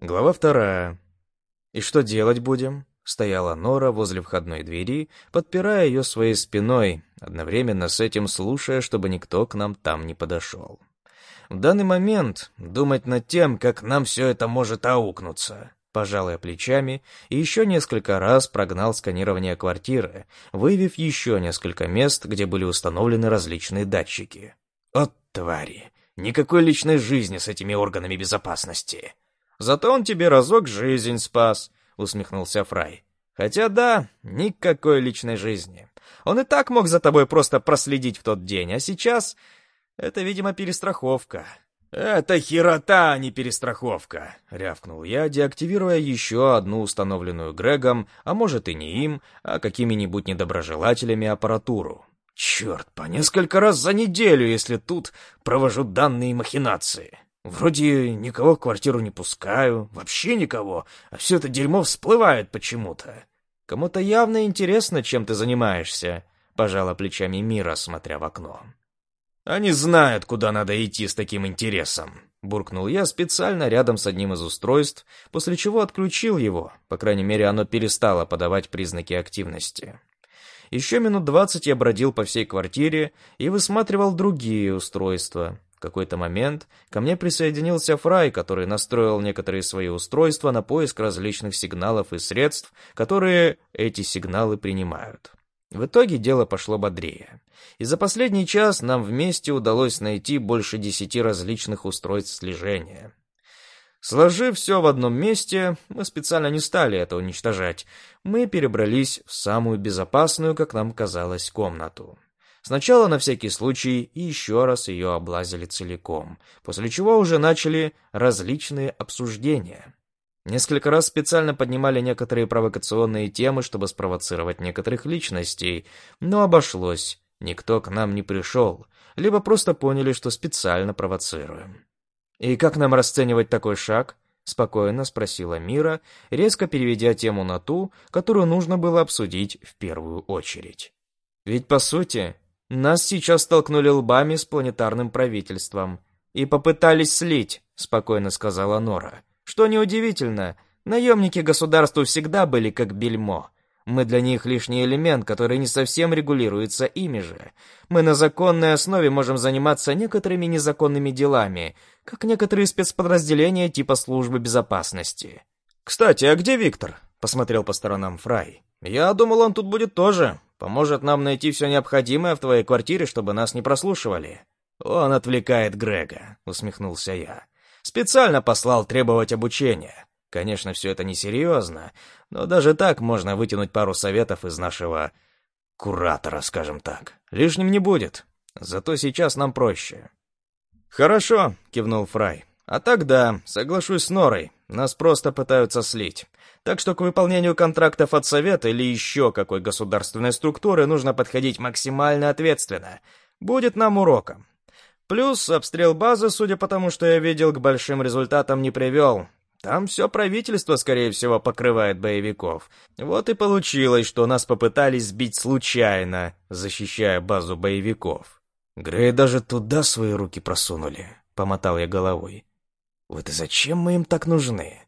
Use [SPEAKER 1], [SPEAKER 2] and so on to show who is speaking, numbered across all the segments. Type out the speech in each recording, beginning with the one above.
[SPEAKER 1] Глава вторая. «И что делать будем?» Стояла Нора возле входной двери, подпирая ее своей спиной, одновременно с этим слушая, чтобы никто к нам там не подошел. В данный момент думать над тем, как нам все это может аукнуться. Пожал я плечами и еще несколько раз прогнал сканирование квартиры, выявив еще несколько мест, где были установлены различные датчики. От твари! Никакой личной жизни с этими органами безопасности. Зато он тебе разок жизнь спас, усмехнулся Фрай. Хотя да, никакой личной жизни. Он и так мог за тобой просто проследить в тот день, а сейчас это, видимо, перестраховка. «Это херота, а не перестраховка!» — рявкнул я, деактивируя еще одну установленную Грегом, а может и не им, а какими-нибудь недоброжелателями аппаратуру. «Черт, по несколько раз за неделю, если тут провожу данные махинации!» Вроде никого в квартиру не пускаю, вообще никого, а все это дерьмо всплывает почему-то. Кому-то явно интересно, чем ты занимаешься, пожала плечами Мира, смотря в окно. Они знают, куда надо идти с таким интересом, буркнул я специально рядом с одним из устройств, после чего отключил его, по крайней мере, оно перестало подавать признаки активности. Еще минут двадцать я бродил по всей квартире и высматривал другие устройства. В какой-то момент ко мне присоединился Фрай, который настроил некоторые свои устройства на поиск различных сигналов и средств, которые эти сигналы принимают. В итоге дело пошло бодрее. И за последний час нам вместе удалось найти больше десяти различных устройств слежения. Сложив все в одном месте, мы специально не стали это уничтожать. Мы перебрались в самую безопасную, как нам казалось, комнату. Сначала на всякий случай еще раз ее облазили целиком, после чего уже начали различные обсуждения. Несколько раз специально поднимали некоторые провокационные темы, чтобы спровоцировать некоторых личностей, но обошлось. Никто к нам не пришел, либо просто поняли, что специально провоцируем. «И как нам расценивать такой шаг?» — спокойно спросила Мира, резко переведя тему на ту, которую нужно было обсудить в первую очередь. «Ведь, по сути, нас сейчас столкнули лбами с планетарным правительством и попытались слить, спокойно сказала Нора. Что неудивительно, наемники государству всегда были как бельмо. Мы для них лишний элемент, который не совсем регулируется ими же. Мы на законной основе можем заниматься некоторыми незаконными делами, как некоторые спецподразделения типа службы безопасности. «Кстати, а где Виктор?» — посмотрел по сторонам Фрай. «Я думал, он тут будет тоже. Поможет нам найти все необходимое в твоей квартире, чтобы нас не прослушивали». «Он отвлекает Грега», — усмехнулся я. «Специально послал требовать обучения. Конечно, все это несерьезно, но даже так можно вытянуть пару советов из нашего куратора, скажем так. Лишним не будет. Зато сейчас нам проще». «Хорошо», — кивнул Фрай. «А тогда соглашусь с Норой. Нас просто пытаются слить. Так что к выполнению контрактов от Совета или еще какой государственной структуры нужно подходить максимально ответственно. Будет нам уроком. Плюс обстрел базы, судя по тому, что я видел, к большим результатам не привел. Там все правительство, скорее всего, покрывает боевиков. Вот и получилось, что нас попытались сбить случайно, защищая базу боевиков. Грей даже туда свои руки просунули, помотал я головой. Вот и зачем мы им так нужны?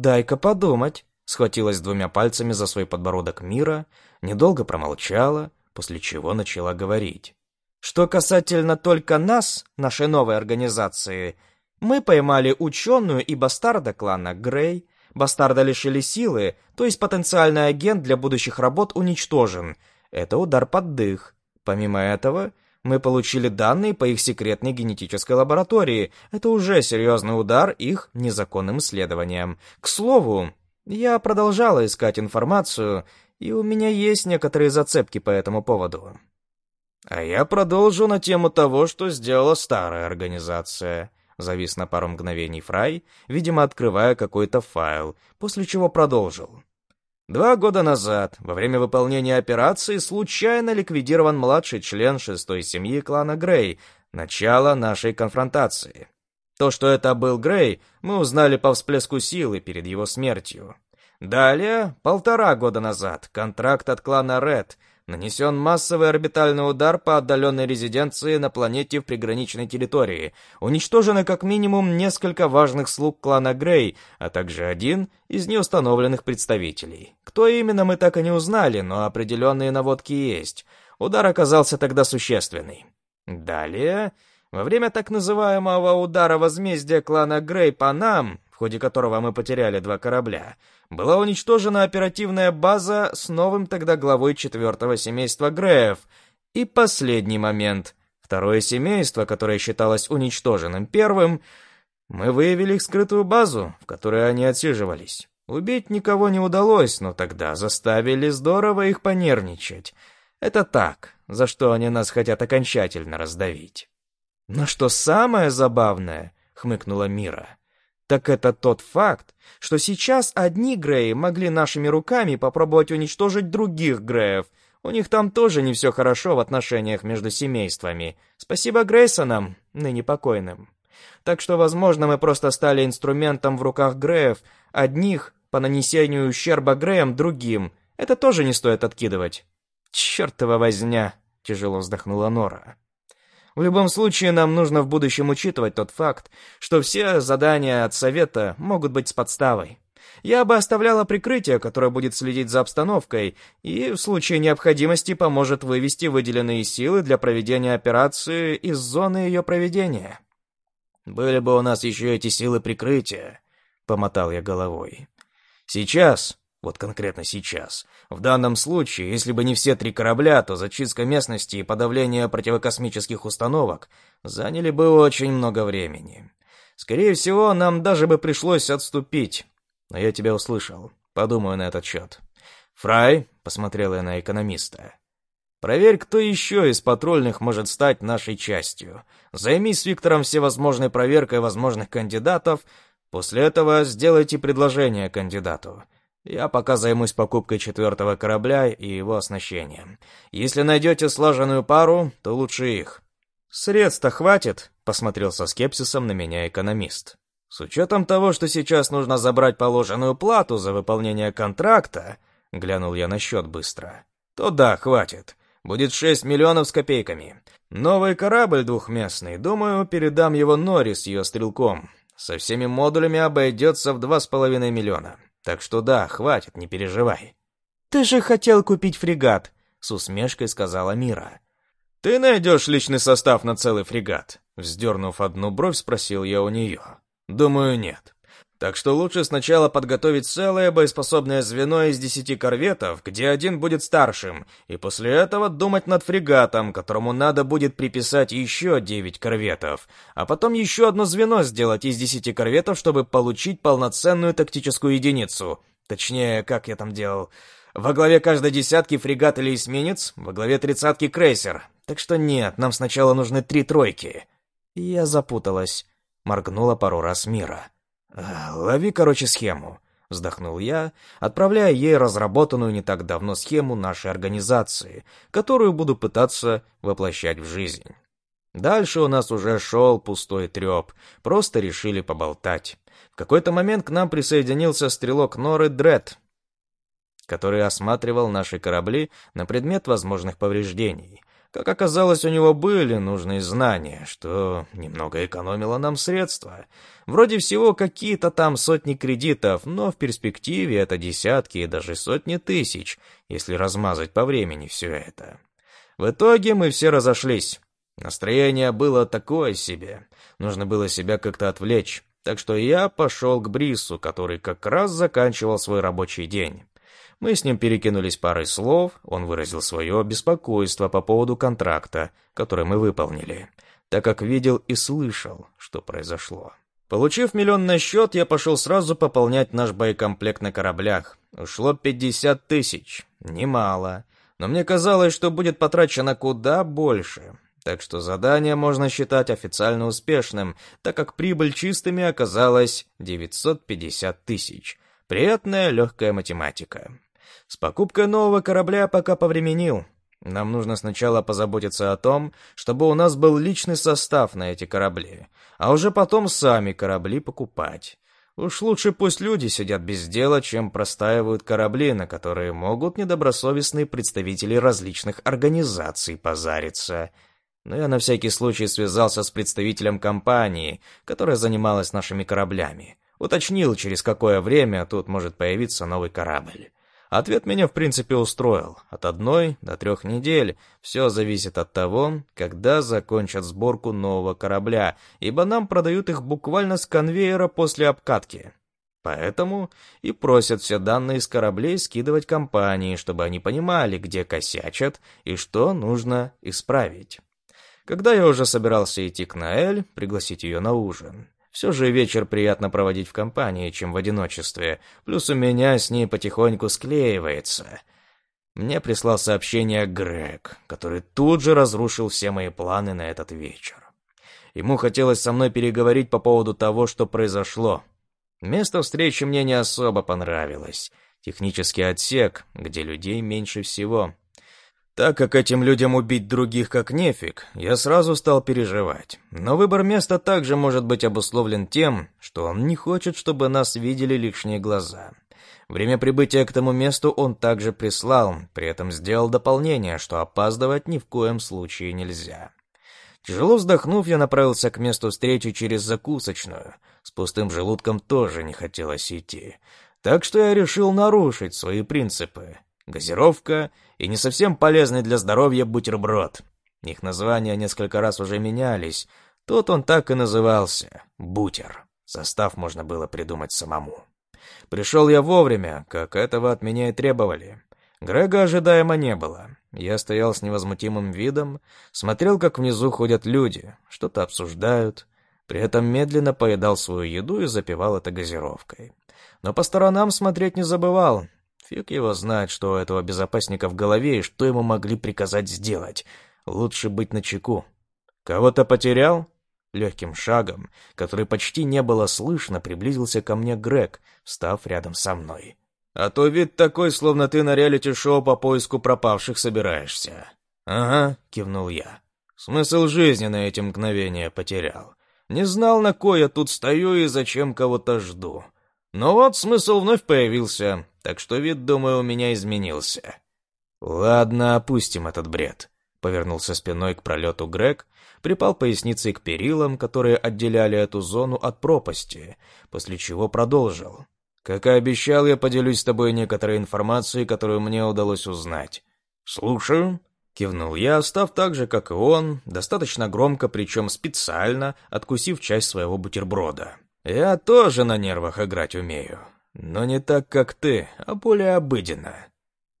[SPEAKER 1] «Дай-ка подумать», — схватилась двумя пальцами за свой подбородок Мира, недолго промолчала, после чего начала говорить. «Что касательно только нас, нашей новой организации, мы поймали ученую и бастарда клана Грей, бастарда лишили силы, то есть потенциальный агент для будущих работ уничтожен. Это удар под дых. Помимо этого, мы получили данные по их секретной генетической лаборатории. Это уже серьезный удар их незаконным исследованиям. К слову, я продолжала искать информацию, и у меня есть некоторые зацепки по этому поводу. А я продолжу на тему того, что сделала старая организация. Завис на пару мгновений Фрай, видимо, открывая какой-то файл, после чего продолжил. Два года назад, во время выполнения операции, случайно ликвидирован младший член шестой семьи клана Грей, начало нашей конфронтации. То, что это был Грей, мы узнали по всплеску силы перед его смертью. Далее, полтора года назад, контракт от клана Ред, Нанесен массовый орбитальный удар по отдаленной резиденции на планете в приграничной территории. Уничтожено как минимум несколько важных слуг клана Грей, а также один из неустановленных представителей. Кто именно, мы так и не узнали, но определенные наводки есть. Удар оказался тогда существенный. Далее, во время так называемого удара возмездия клана Грей по нам, ходе которого мы потеряли два корабля, была уничтожена оперативная база с новым тогда главой четвертого семейства Греев. И последний момент. Второе семейство, которое считалось уничтоженным первым, мы выявили их скрытую базу, в которой они отсиживались. Убить никого не удалось, но тогда заставили здорово их понервничать. Это так, за что они нас хотят окончательно раздавить. «Но что самое забавное», — хмыкнула Мира, — так это тот факт, что сейчас одни Греи могли нашими руками попробовать уничтожить других Греев. У них там тоже не все хорошо в отношениях между семействами. Спасибо Грейсонам, ныне покойным. Так что, возможно, мы просто стали инструментом в руках Греев, одних по нанесению ущерба Греям другим. Это тоже не стоит откидывать. «Чертова возня!» — тяжело вздохнула Нора. В любом случае, нам нужно в будущем учитывать тот факт, что все задания от Совета могут быть с подставой. Я бы оставляла прикрытие, которое будет следить за обстановкой и в случае необходимости поможет вывести выделенные силы для проведения операции из зоны ее проведения. «Были бы у нас еще эти силы прикрытия», — помотал я головой. «Сейчас вот конкретно сейчас. В данном случае, если бы не все три корабля, то зачистка местности и подавление противокосмических установок заняли бы очень много времени. Скорее всего, нам даже бы пришлось отступить. Но я тебя услышал. Подумаю на этот счет. «Фрай», — посмотрел я на экономиста, — «проверь, кто еще из патрульных может стать нашей частью. Займись Виктором всевозможной проверкой возможных кандидатов. После этого сделайте предложение кандидату. Я пока займусь покупкой четвертого корабля и его оснащением. Если найдете слаженную пару, то лучше их. Средств-то хватит, посмотрел со скепсисом на меня экономист. С учетом того, что сейчас нужно забрать положенную плату за выполнение контракта, глянул я на счет быстро, то да, хватит. Будет 6 миллионов с копейками. Новый корабль двухместный, думаю, передам его Нори с ее стрелком. Со всеми модулями обойдется в 2,5 миллиона. Так что да, хватит, не переживай. Ты же хотел купить фрегат, с усмешкой сказала Мира. Ты найдешь личный состав на целый фрегат? Вздернув одну бровь, спросил я у нее. Думаю, нет. Так что лучше сначала подготовить целое боеспособное звено из десяти корветов, где один будет старшим, и после этого думать над фрегатом, которому надо будет приписать еще девять корветов, а потом еще одно звено сделать из десяти корветов, чтобы получить полноценную тактическую единицу. Точнее, как я там делал. Во главе каждой десятки фрегат или эсминец, во главе тридцатки крейсер. Так что нет, нам сначала нужны три тройки. Я запуталась. Моргнула пару раз мира. «Лови, короче, схему», — вздохнул я, отправляя ей разработанную не так давно схему нашей организации, которую буду пытаться воплощать в жизнь. Дальше у нас уже шел пустой треп, просто решили поболтать. В какой-то момент к нам присоединился стрелок Норы Дред, который осматривал наши корабли на предмет возможных повреждений — как оказалось, у него были нужные знания, что немного экономило нам средства. Вроде всего какие-то там сотни кредитов, но в перспективе это десятки и даже сотни тысяч, если размазать по времени все это. В итоге мы все разошлись. Настроение было такое себе. Нужно было себя как-то отвлечь. Так что я пошел к Брису, который как раз заканчивал свой рабочий день. Мы с ним перекинулись парой слов, он выразил свое беспокойство по поводу контракта, который мы выполнили, так как видел и слышал, что произошло. Получив миллион на счет, я пошел сразу пополнять наш боекомплект на кораблях. Ушло 50 тысяч. Немало. Но мне казалось, что будет потрачено куда больше. Так что задание можно считать официально успешным, так как прибыль чистыми оказалась 950 тысяч. Приятная легкая математика. С покупкой нового корабля пока повременил. Нам нужно сначала позаботиться о том, чтобы у нас был личный состав на эти корабли, а уже потом сами корабли покупать. Уж лучше пусть люди сидят без дела, чем простаивают корабли, на которые могут недобросовестные представители различных организаций позариться. Но я на всякий случай связался с представителем компании, которая занималась нашими кораблями. Уточнил, через какое время тут может появиться новый корабль. Ответ меня в принципе устроил. От одной до трех недель. Все зависит от того, когда закончат сборку нового корабля, ибо нам продают их буквально с конвейера после обкатки. Поэтому и просят все данные с кораблей скидывать компании, чтобы они понимали, где косячат и что нужно исправить. Когда я уже собирался идти к Наэль, пригласить ее на ужин, все же вечер приятно проводить в компании, чем в одиночестве. Плюс у меня с ней потихоньку склеивается. Мне прислал сообщение Грег, который тут же разрушил все мои планы на этот вечер. Ему хотелось со мной переговорить по поводу того, что произошло. Место встречи мне не особо понравилось. Технический отсек, где людей меньше всего. Так как этим людям убить других как нефиг, я сразу стал переживать. Но выбор места также может быть обусловлен тем, что он не хочет, чтобы нас видели лишние глаза. Время прибытия к тому месту он также прислал, при этом сделал дополнение, что опаздывать ни в коем случае нельзя. Тяжело вздохнув, я направился к месту встречи через закусочную. С пустым желудком тоже не хотелось идти. Так что я решил нарушить свои принципы газировка и не совсем полезный для здоровья бутерброд. Их названия несколько раз уже менялись. Тут он так и назывался — бутер. Состав можно было придумать самому. Пришел я вовремя, как этого от меня и требовали. Грега ожидаемо не было. Я стоял с невозмутимым видом, смотрел, как внизу ходят люди, что-то обсуждают, при этом медленно поедал свою еду и запивал это газировкой. Но по сторонам смотреть не забывал, Фиг его знает, что у этого безопасника в голове и что ему могли приказать сделать. Лучше быть начеку. Кого-то потерял? Легким шагом, который почти не было слышно, приблизился ко мне Грег, встав рядом со мной. «А то вид такой, словно ты на реалити-шоу по поиску пропавших собираешься». «Ага», — кивнул я. «Смысл жизни на эти мгновения потерял. Не знал, на кой я тут стою и зачем кого-то жду. Но вот смысл вновь появился так что вид, думаю, у меня изменился. Ладно, опустим этот бред. Повернулся спиной к пролету Грег, припал поясницей к перилам, которые отделяли эту зону от пропасти, после чего продолжил. Как и обещал, я поделюсь с тобой некоторой информацией, которую мне удалось узнать. Слушаю. Кивнул я, став так же, как и он, достаточно громко, причем специально, откусив часть своего бутерброда. Я тоже на нервах играть умею. Но не так, как ты, а более обыденно.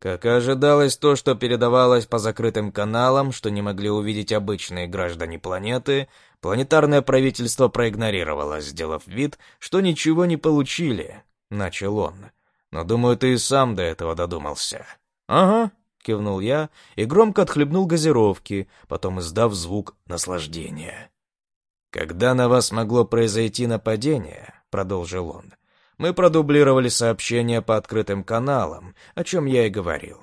[SPEAKER 1] Как и ожидалось, то, что передавалось по закрытым каналам, что не могли увидеть обычные граждане планеты, планетарное правительство проигнорировало, сделав вид, что ничего не получили, — начал он. Но, думаю, ты и сам до этого додумался. Ага, — кивнул я и громко отхлебнул газировки, потом издав звук наслаждения. «Когда на вас могло произойти нападение?» — продолжил он. Мы продублировали сообщения по открытым каналам, о чем я и говорил.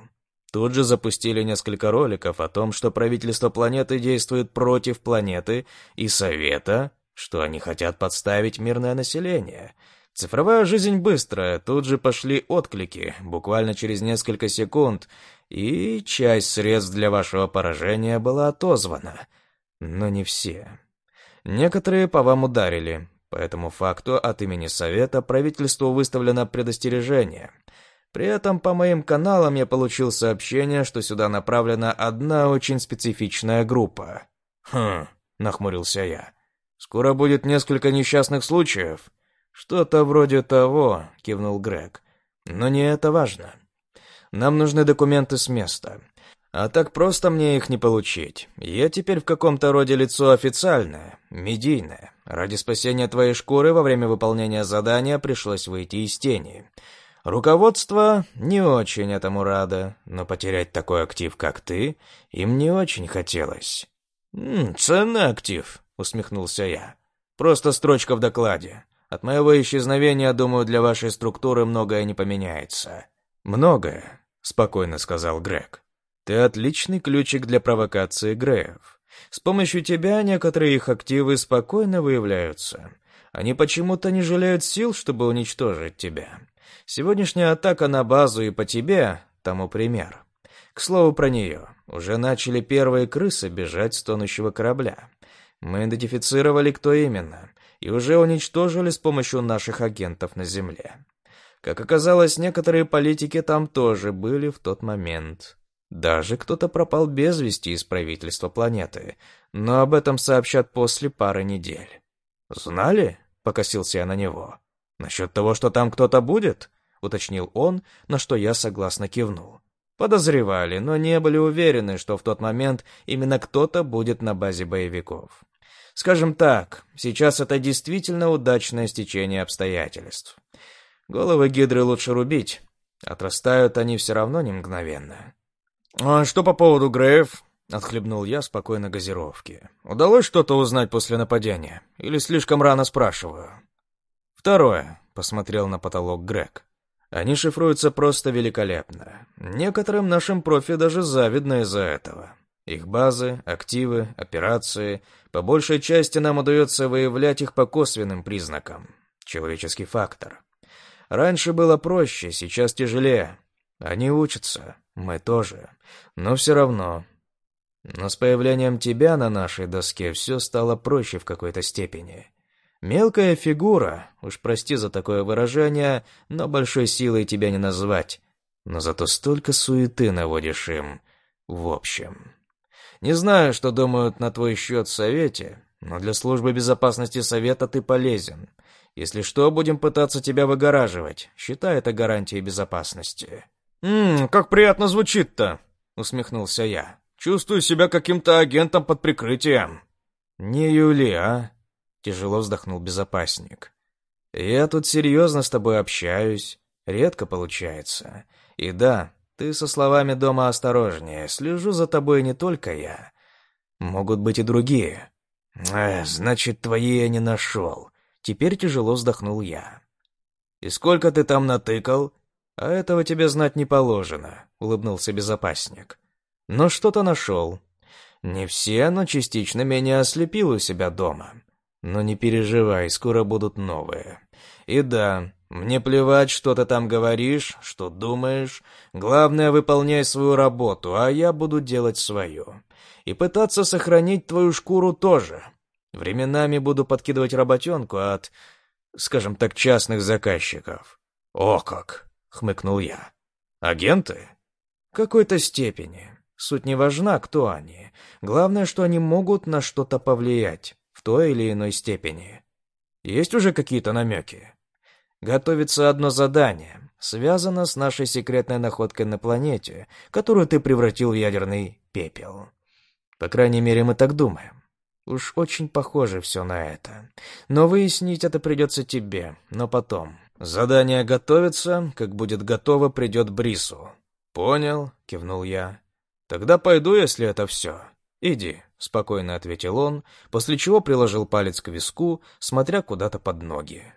[SPEAKER 1] Тут же запустили несколько роликов о том, что правительство планеты действует против планеты и Совета, что они хотят подставить мирное население. Цифровая жизнь быстрая, тут же пошли отклики, буквально через несколько секунд, и часть средств для вашего поражения была отозвана. Но не все. Некоторые по вам ударили, по этому факту от имени Совета правительству выставлено предостережение. При этом по моим каналам я получил сообщение, что сюда направлена одна очень специфичная группа. «Хм», — нахмурился я. «Скоро будет несколько несчастных случаев?» «Что-то вроде того», — кивнул Грег. «Но не это важно. Нам нужны документы с места. А так просто мне их не получить. Я теперь в каком-то роде лицо официальное, медийное. Ради спасения твоей шкуры во время выполнения задания пришлось выйти из тени. Руководство не очень этому радо, но потерять такой актив, как ты, им не очень хотелось. «М, «Ценный актив», — усмехнулся я. «Просто строчка в докладе. От моего исчезновения, думаю, для вашей структуры многое не поменяется». «Многое», — спокойно сказал Грег. Ты отличный ключик для провокации Греев. С помощью тебя некоторые их активы спокойно выявляются. Они почему-то не жалеют сил, чтобы уничтожить тебя. Сегодняшняя атака на базу и по тебе тому пример. К слову про нее. Уже начали первые крысы бежать с тонущего корабля. Мы идентифицировали, кто именно, и уже уничтожили с помощью наших агентов на Земле. Как оказалось, некоторые политики там тоже были в тот момент. Даже кто-то пропал без вести из правительства планеты, но об этом сообщат после пары недель. «Знали?» — покосился я на него. «Насчет того, что там кто-то будет?» — уточнил он, на что я согласно кивнул. Подозревали, но не были уверены, что в тот момент именно кто-то будет на базе боевиков. Скажем так, сейчас это действительно удачное стечение обстоятельств. Головы гидры лучше рубить. Отрастают они все равно не мгновенно. «А что по поводу Греев?» — отхлебнул я спокойно газировки. «Удалось что-то узнать после нападения? Или слишком рано спрашиваю?» «Второе», — посмотрел на потолок Грег. Они шифруются просто великолепно. Некоторым нашим профи даже завидно из-за этого. Их базы, активы, операции, по большей части нам удается выявлять их по косвенным признакам. Человеческий фактор. Раньше было проще, сейчас тяжелее. Они учатся, мы тоже. Но все равно. Но с появлением тебя на нашей доске все стало проще в какой-то степени. Мелкая фигура, уж прости за такое выражение, но большой силой тебя не назвать. Но зато столько суеты наводишь им. В общем. Не знаю, что думают на твой счет в Совете, но для службы безопасности Совета ты полезен. Если что, будем пытаться тебя выгораживать. Считай это гарантией безопасности. «Ммм, как приятно звучит-то!» — усмехнулся я. «Чувствую себя каким-то агентом под прикрытием». «Не Юли, а?» Тяжело вздохнул безопасник. «Я тут серьезно с тобой общаюсь. Редко получается. И да, ты со словами дома осторожнее. Слежу за тобой не только я. Могут быть и другие». «Э, значит, твои я не нашел». Теперь тяжело вздохнул я. «И сколько ты там натыкал?» «А этого тебе знать не положено», — улыбнулся безопасник. «Но что-то нашел. Не все, но частично меня ослепил у себя дома. Но не переживай, скоро будут новые. И да, мне плевать, что ты там говоришь, что думаешь. Главное, выполняй свою работу, а я буду делать свою. И пытаться сохранить твою шкуру тоже. Временами буду подкидывать работенку от, скажем так, частных заказчиков. О как! Хмыкнул я. Агенты? В какой-то степени. Суть не важна, кто они. Главное, что они могут на что-то повлиять в той или иной степени. Есть уже какие-то намеки? Готовится одно задание, связано с нашей секретной находкой на планете, которую ты превратил в ядерный пепел. По крайней мере, мы так думаем. Уж очень похоже все на это. Но выяснить это придется тебе, но потом. Задание готовится, как будет готово, придет Брису. Понял, кивнул я. Тогда пойду, если это все. Иди. — спокойно ответил он, после чего приложил палец к виску, смотря куда-то под ноги.